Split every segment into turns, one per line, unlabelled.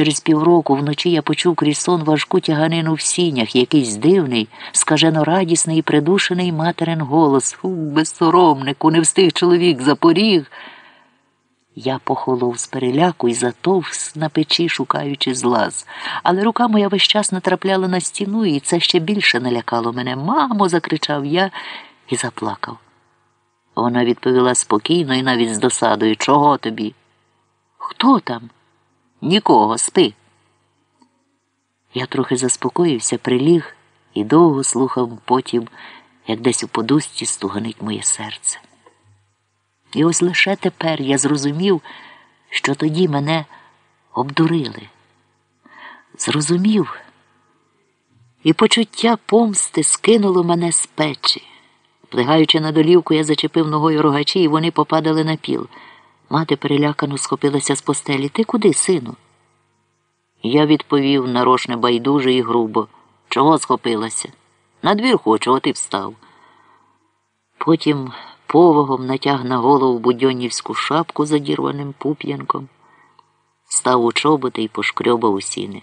через півроку вночі я почув крізь сон важку тяганину в сінях, якийсь дивний, скажено радісний і придушений материн голос. Фу, безсоромнику, не встиг чоловік запоріг. Я похолов з переляку і затовс на печі, шукаючи злаз. Але рука моя весь час натрапляла на стіну, і це ще більше налякало мене. Мамо, закричав я і заплакав. Вона відповіла спокійно і навіть з досадою. Чого тобі? Хто там? Нікого, спи. Я трохи заспокоївся, приліг і довго слухав потім, як десь у подусті стуганить моє серце. І ось лише тепер я зрозумів, що тоді мене обдурили. Зрозумів, і почуття помсти скинуло мене з печі. Плигаючи на долівку, я зачепив ногою рогачі, і вони попадали на піл. Мати перелякано схопилася з постелі. Ти куди, сину? Я відповів нарошне байдуже і грубо. Чого схопилася? На двір хочу, от і встав. Потім повагом натяг на голову будьонівську шапку з одірваним пуп'янком, став у чоботи і пошкрьобав у сіни.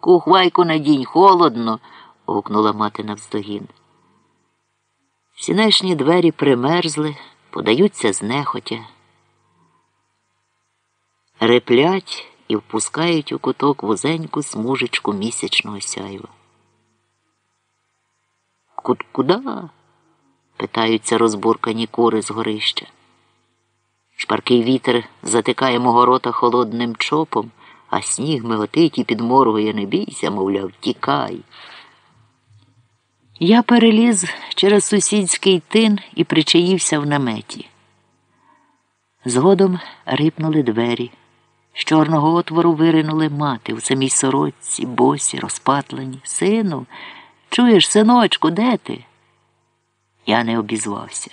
Кухвайку надінь, холодно. гукнула мати навздогін. Сінешні двері примерзли, подаються знехотя, реплять і впускають у куток вузеньку смужечку місячного сяйва. Куд куда? питаються розбуркані кури з горища. Шпаркий вітер затикає мого рота холодним чопом, а сніг миготить і підморгує, не бійся, мовляв, тікай. Я переліз через сусідський тин і причаївся в наметі. Згодом рипнули двері. З чорного отвору виринули мати у самій сорочці, босі, розпатлені. Сину, чуєш, синочку, де ти? Я не обізвався,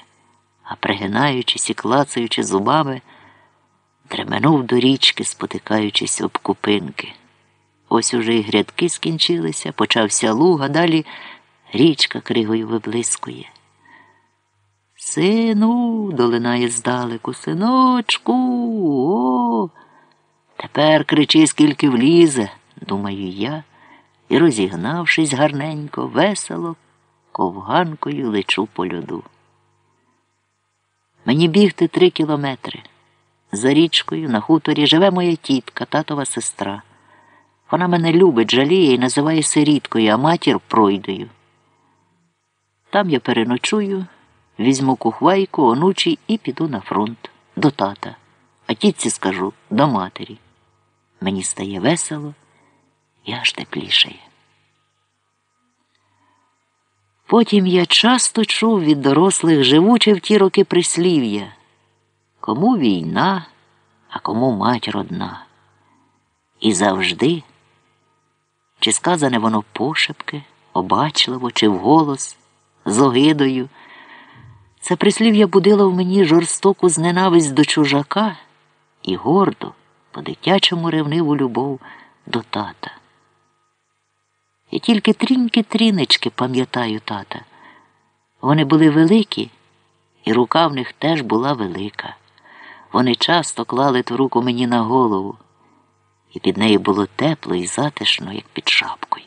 а пригинаючись і клацаючи зубами, дременув до річки, спотикаючись об купинки. Ось уже й грядки скінчилися, почався луг, а далі річка кригою виблискує. Сину, долинає здалеку, синочку, о. Тепер кричи, скільки влізе, думаю я, і, розігнавшись гарненько, весело, ковганкою лечу по льоду. Мені бігти три кілометри. За річкою на хуторі живе моя тітка, татова сестра. Вона мене любить, жаліє і називає сиріткою, а матір пройдою. Там я переночую, візьму кухвайку, онучі і піду на фронт до тата. А тітці скажу до матері. Мені стає весело і аж теплішає. Потім я часто чув від дорослих живуче в ті роки прислів'я кому війна, а кому мать родна. І завжди, чи сказане воно пошепки, обачливо, чи вголос, з огидою, це прислів'я будило в мені жорстоку зненависть до чужака і гордо, по дитячому ревниву любов до тата. Я тільки тріньки трінички пам'ятаю тата. Вони були великі, і рука в них теж була велика. Вони часто клали ту руку мені на голову, і під нею було тепло і затишно, як під шапкою.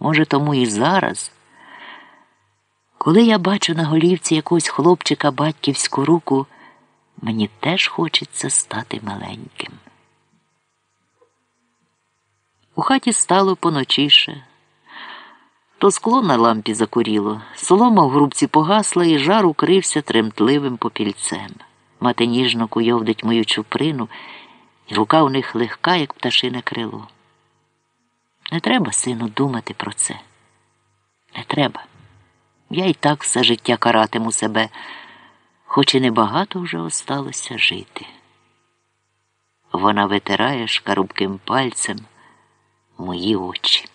Може, тому і зараз, коли я бачу на голівці якогось хлопчика батьківську руку, мені теж хочеться стати маленьким. У хаті стало поночіше. То скло на лампі закуріло, солома в грубці погасла і жар укрився тремтливим попільцем. Мати ніжно куйовдить мою чуприну, і рука у них легка, як пташине крило. Не треба, сину, думати про це. Не треба. Я і так все життя каратиму себе, хоч і небагато вже осталося жити. Вона витирає шкарубким пальцем мої очі.